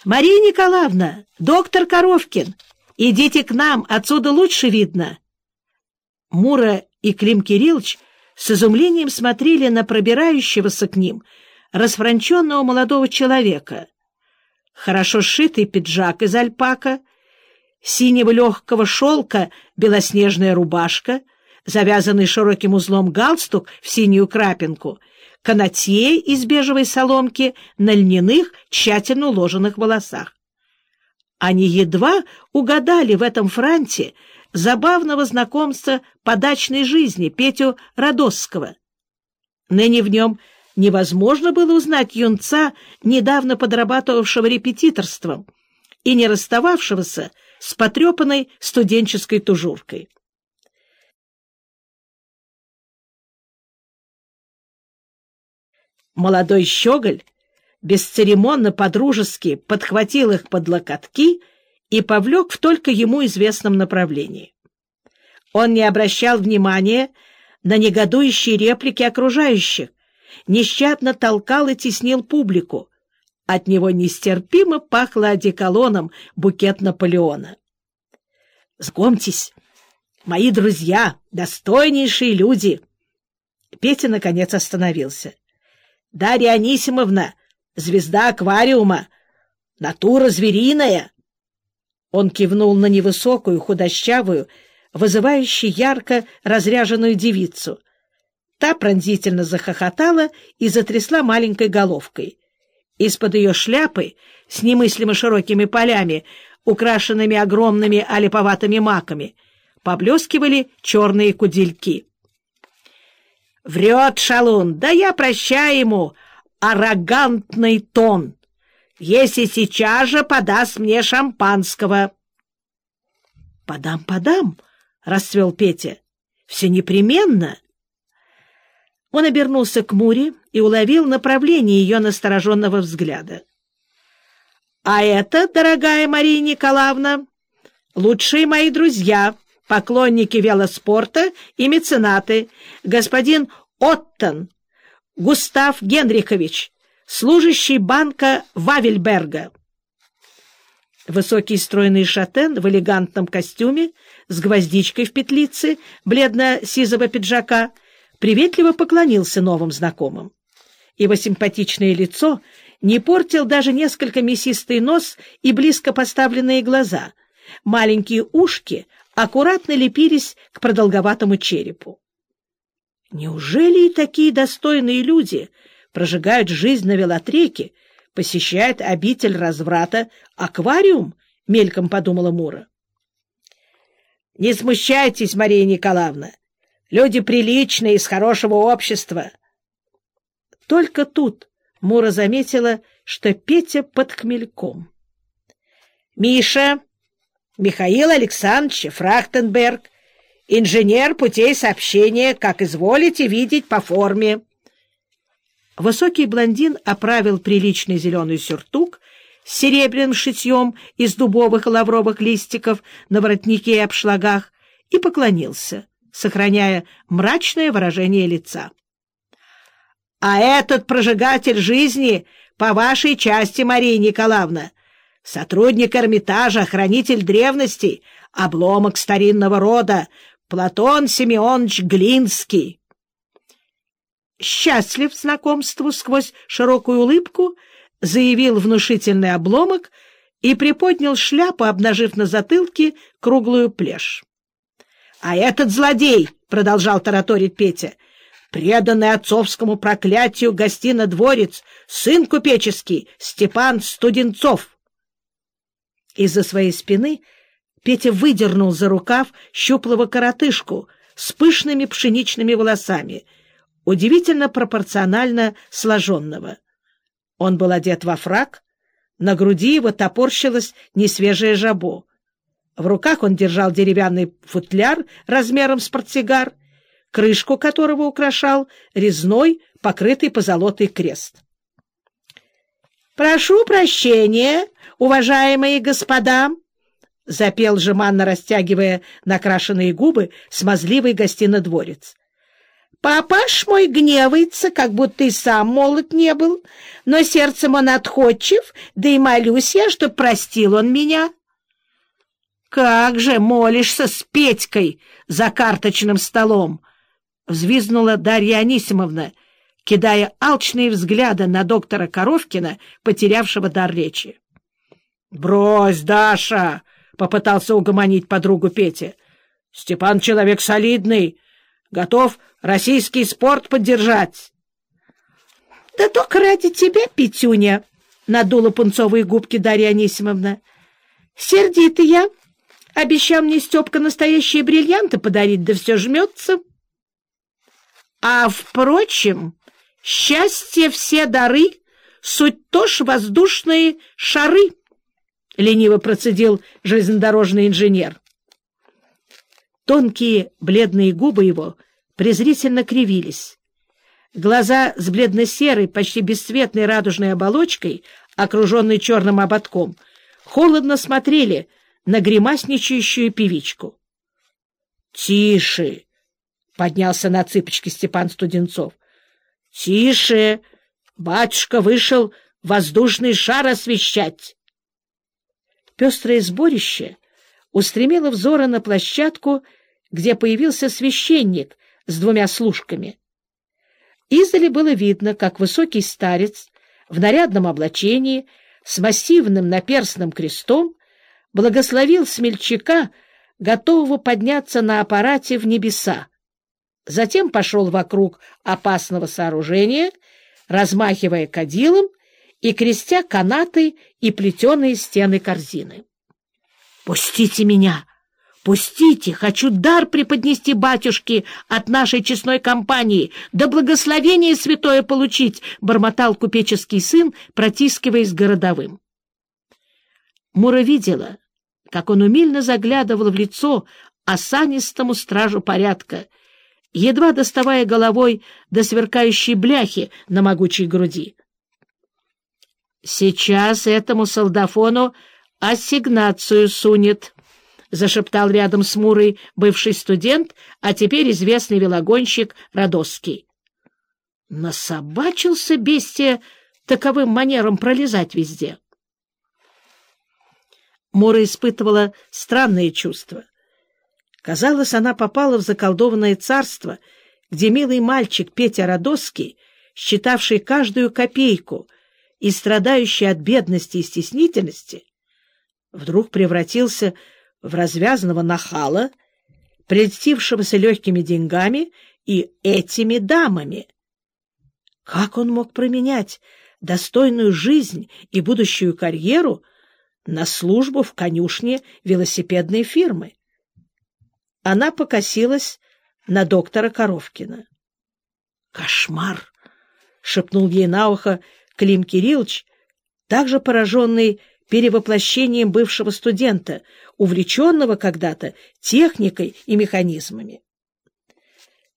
— Мария Николаевна, доктор Коровкин, идите к нам, отсюда лучше видно. Мура и Клим Кириллович с изумлением смотрели на пробирающегося к ним расфранченного молодого человека. Хорошо сшитый пиджак из альпака, синего легкого шелка белоснежная рубашка, завязанный широким узлом галстук в синюю крапинку, канатье из бежевой соломки на льняных, тщательно уложенных волосах. Они едва угадали в этом франте забавного знакомства по дачной жизни Петю Радосского. Ныне в нем невозможно было узнать юнца, недавно подрабатывавшего репетиторством и не расстававшегося с потрепанной студенческой тужуркой. Молодой щеголь бесцеремонно подружески подхватил их под локотки и повлек в только ему известном направлении. Он не обращал внимания на негодующие реплики окружающих, нещадно толкал и теснил публику. От него нестерпимо пахло одеколоном букет Наполеона. «Сгомьтесь, мои друзья, достойнейшие люди!» Петя, наконец, остановился. «Дарья Анисимовна, звезда аквариума, натура звериная!» Он кивнул на невысокую, худощавую, вызывающую ярко разряженную девицу. Та пронзительно захохотала и затрясла маленькой головкой. Из-под ее шляпы с немыслимо широкими полями, украшенными огромными олиповатыми маками, поблескивали черные кудельки. «Врет шалун! Да я прощаю ему! Арогантный тон!» если сейчас же подаст мне шампанского. — Подам, подам, — расцвел Петя. — Все непременно. Он обернулся к Муре и уловил направление ее настороженного взгляда. — А это, дорогая Мария Николаевна, лучшие мои друзья, поклонники велоспорта и меценаты, господин Оттон, Густав Генрихович, служащий банка Вавельберга. Высокий стройный шатен в элегантном костюме с гвоздичкой в петлице бледно-сизого пиджака приветливо поклонился новым знакомым. Его симпатичное лицо не портил даже несколько мясистый нос и близко поставленные глаза. Маленькие ушки аккуратно лепились к продолговатому черепу. Неужели и такие достойные люди — прожигают жизнь на велотреке, посещает обитель разврата аквариум, — мельком подумала Мура. — Не смущайтесь, Мария Николаевна. Люди приличные, из хорошего общества. Только тут Мура заметила, что Петя под хмельком. — Миша, Михаил Александрович Фрахтенберг, инженер путей сообщения, как изволите видеть по форме. Высокий блондин оправил приличный зеленый сюртук с серебряным шитьем из дубовых и лавровых листиков на воротнике и обшлагах и поклонился, сохраняя мрачное выражение лица. — А этот прожигатель жизни по вашей части, Мария Николаевна, сотрудник Эрмитажа, хранитель древностей, обломок старинного рода, Платон Семенович Глинский счастлив знакомству сквозь широкую улыбку, заявил внушительный обломок и приподнял шляпу, обнажив на затылке круглую плешь. — А этот злодей, — продолжал тараторить Петя, — преданный отцовскому проклятию гостинодворец, сын купеческий, Степан Студенцов. Из-за своей спины Петя выдернул за рукав щуплого коротышку с пышными пшеничными волосами — удивительно пропорционально сложенного. Он был одет во фрак, на груди его топорщилось несвежее жабо. В руках он держал деревянный футляр размером с портсигар, крышку которого украшал резной, покрытый позолотый крест. «Прошу прощения, уважаемые господа!» — запел жеманно растягивая накрашенные губы смазливый гостинодворец. Папаш мой гневается, как будто и сам молод не был, но сердцем он отходчив, да и молюсь я, что простил он меня. Как же молишься с Петькой за карточным столом? Взвизгнула Дарья Анисимовна, кидая алчные взгляды на доктора Коровкина, потерявшего дар речи. — Брось, Даша! — попытался угомонить подругу Петя. — Степан человек солидный, готов российский спорт поддержать. — Да только ради тебя, Петюня, — надула пунцовые губки Дарья Анисимовна. — Сердитый я. Обещал мне Степка настоящие бриллианты подарить, да все жмется. А, впрочем, счастье все дары, суть тоже воздушные шары, — лениво процедил железнодорожный инженер. Тонкие бледные губы его презрительно кривились. Глаза с бледно-серой, почти бесцветной радужной оболочкой, окруженной черным ободком, холодно смотрели на гримасничающую певичку. — Тише! — поднялся на цыпочки Степан Студенцов. — Тише! Батюшка вышел воздушный шар освещать. Пестрое сборище устремило взоры на площадку, где появился священник с двумя служками. Издали было видно, как высокий старец в нарядном облачении с массивным наперстным крестом благословил смельчака, готового подняться на аппарате в небеса. Затем пошел вокруг опасного сооружения, размахивая кадилом и крестя канаты и плетеные стены корзины. «Пустите меня! Пустите! Хочу дар преподнести батюшке от нашей честной компании, да благословение святое получить!» — бормотал купеческий сын, протискиваясь городовым. Мура видела, как он умильно заглядывал в лицо осанистому стражу порядка, едва доставая головой до сверкающей бляхи на могучей груди. «Сейчас этому солдафону ассигнацию сунет», — зашептал рядом с Мурой бывший студент, а теперь известный велогонщик Радосский. Насобачился бестия таковым манером пролезать везде. Мура испытывала странные чувства. Казалось, она попала в заколдованное царство, где милый мальчик Петя Радосский, считавший каждую копейку — и страдающий от бедности и стеснительности, вдруг превратился в развязанного нахала, прельстившегося легкими деньгами и этими дамами. Как он мог променять достойную жизнь и будущую карьеру на службу в конюшне велосипедной фирмы? Она покосилась на доктора Коровкина. «Кошмар!» — шепнул ей на ухо Клим Кириллович, также пораженный перевоплощением бывшего студента, увлеченного когда-то техникой и механизмами.